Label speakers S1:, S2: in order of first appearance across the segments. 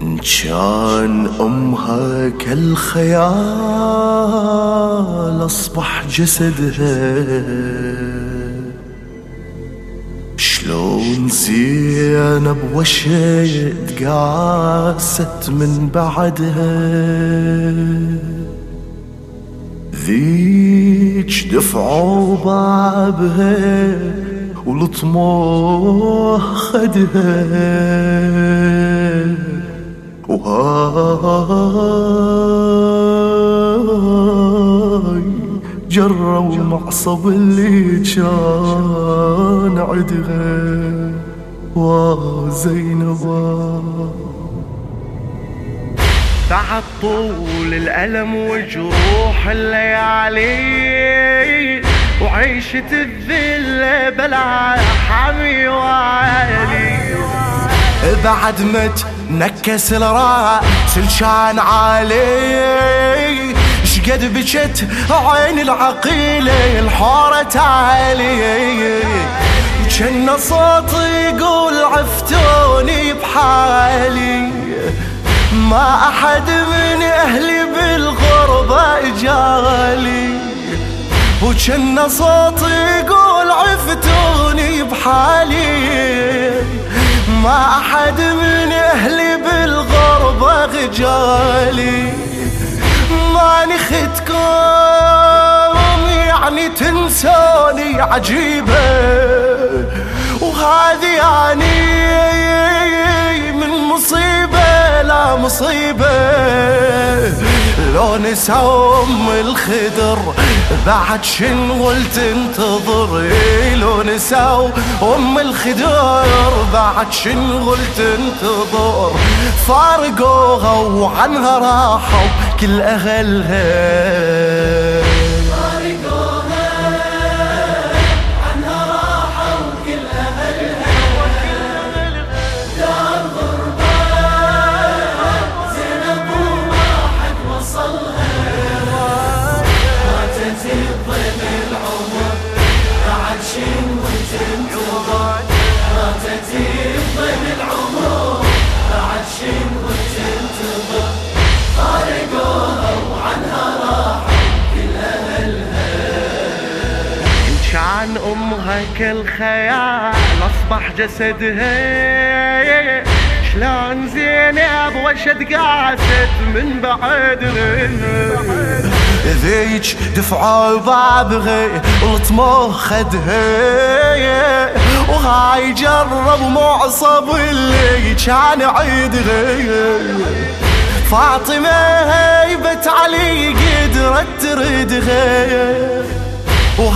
S1: كان أمها كالخيال أصبح جسدها شلون زينب وشيت قاست من بعدها ذيك دفعوا بابها والطموح خدها وهاي جروا معصب اللي كان عدها وزينبا
S2: بعد طول الألم وجروح الليالي وعيشة الذل بلا حمي وعالي
S1: بعد ما تنكس الراس كان عالي شقد بجت عين العقيلة الحورة تالي كان صوت يقول عفتوني بحالي. ما أحد من أهلي بالغربة جالي. وكان صوت يقول عفتوني بحالي. ما أحد من أهلي بالغربة غجالي ما نختكم يعني تنسوني عجيبة. وهذه يعني من مصيبة لا مصيبة. لو نسوم الخدر؟ بعد شنغل تنتظر لو نساو ام الخدر؟ بعد شنغل تنتظر فارقوها وعنها راحوا كل
S2: أهلها. امها كالخيال أصبح جسدها شلون زينب وشد قاست من بعدها
S1: ذيك دفعوا بابغي الطموح خدها وهاي جرب معصب اللي كان عيدها فاطمة هيبة علي قدرت تردها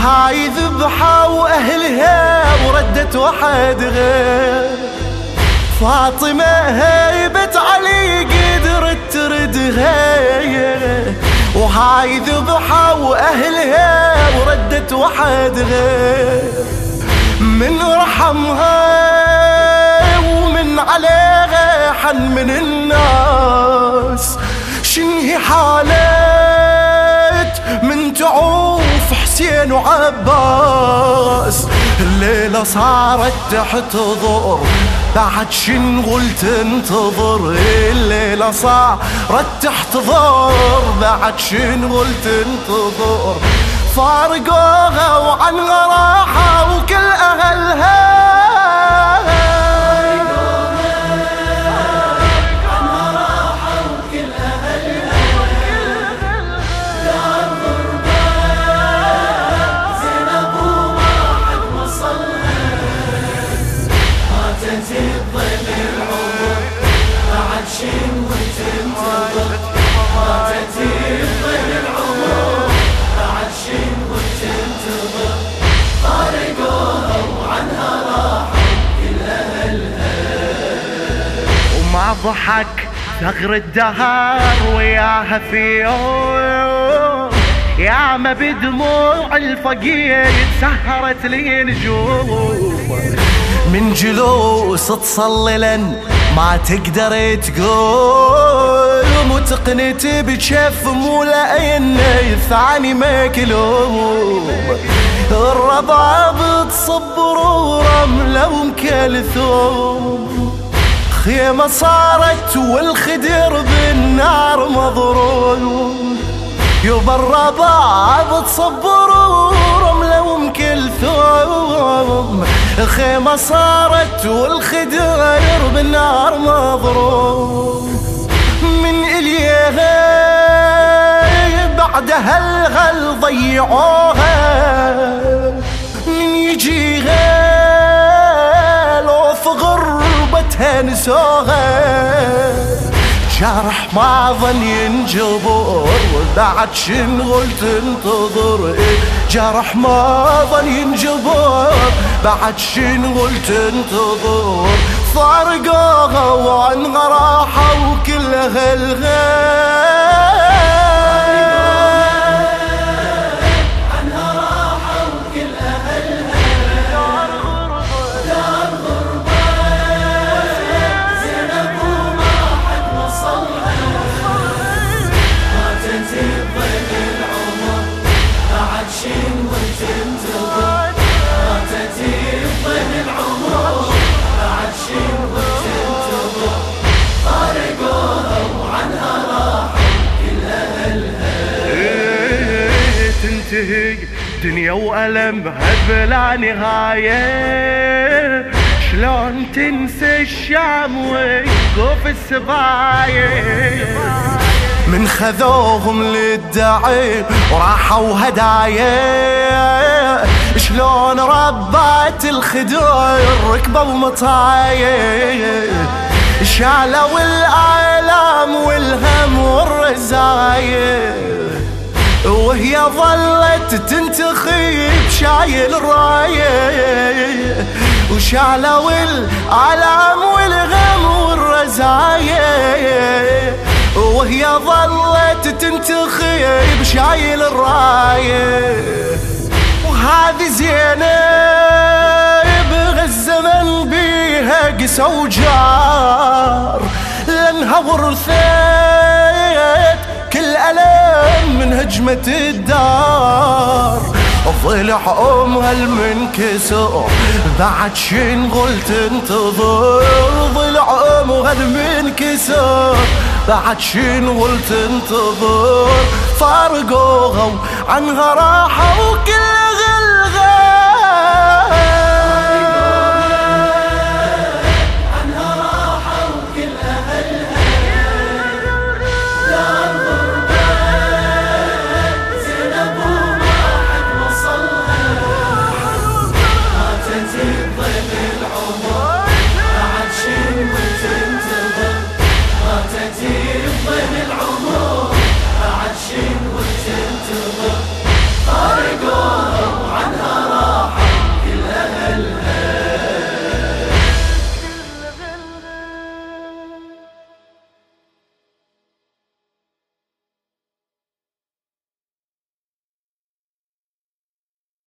S1: وهاي ذبحة وأهلها وردت وحدها فاطمة هيبة علي قدرت تردها وهاي ذبحة وأهلها وردت وحدها من رحمها ومن عليها حن من الناس. شنهي حالت حسين وعباس. الليلة صارت تحتضر بعد شنغل تنتظر الليلة صارت تحتضر بعد شنغل تنتظر فارقوها وعنها راحة وكل
S2: وما ضحك ثغر الدهر وياها في يوم يا ما بدموع الفقير سهرت لي نجوم
S1: من جلوس تصلي لن ما تقدر تقول. متقنت بجف مو لأن ثاني مكلوم الرباب تصبر ورملة ومكلثوم خيمة صارت والخدر بالنار مضروب. يبا الرباب تصبر ورملة ومكلثوم خيمة صارت والخدر بالنار مضروب. من إليها بعدها الغل ضيعوها نسوها جرح ما ظن ينجبر بعد شنغل تنتظر جرح ما ظن ينجبر بعد شنغل تنتظر فرقوها وعن راحة وكلها الغير
S2: تنتهي دنيا وألمها بلا نهاية. شلون تنسى الشام ويقف السبايا
S1: من خذوهم للدعي وراحوا هدايا. شلون ربات الخدور ركبوا مطايا شالوا الآلام والهم والرزايا. وهي ظلت تنتخي بشايل الراية. وشالوا الآلام والغم والرزايا. وهي ظلت تنتخي بشايل الراية. وهذه زينب الزمن بيها قسى وجار. لأنها ورثت كل ألم من هجمة الدار. ضلع أمها المنكسر. بعد شنغل تنتظر ضلع أمها المنكسر. بعد شنغل تنتظر فارقوها عنها راحة وكل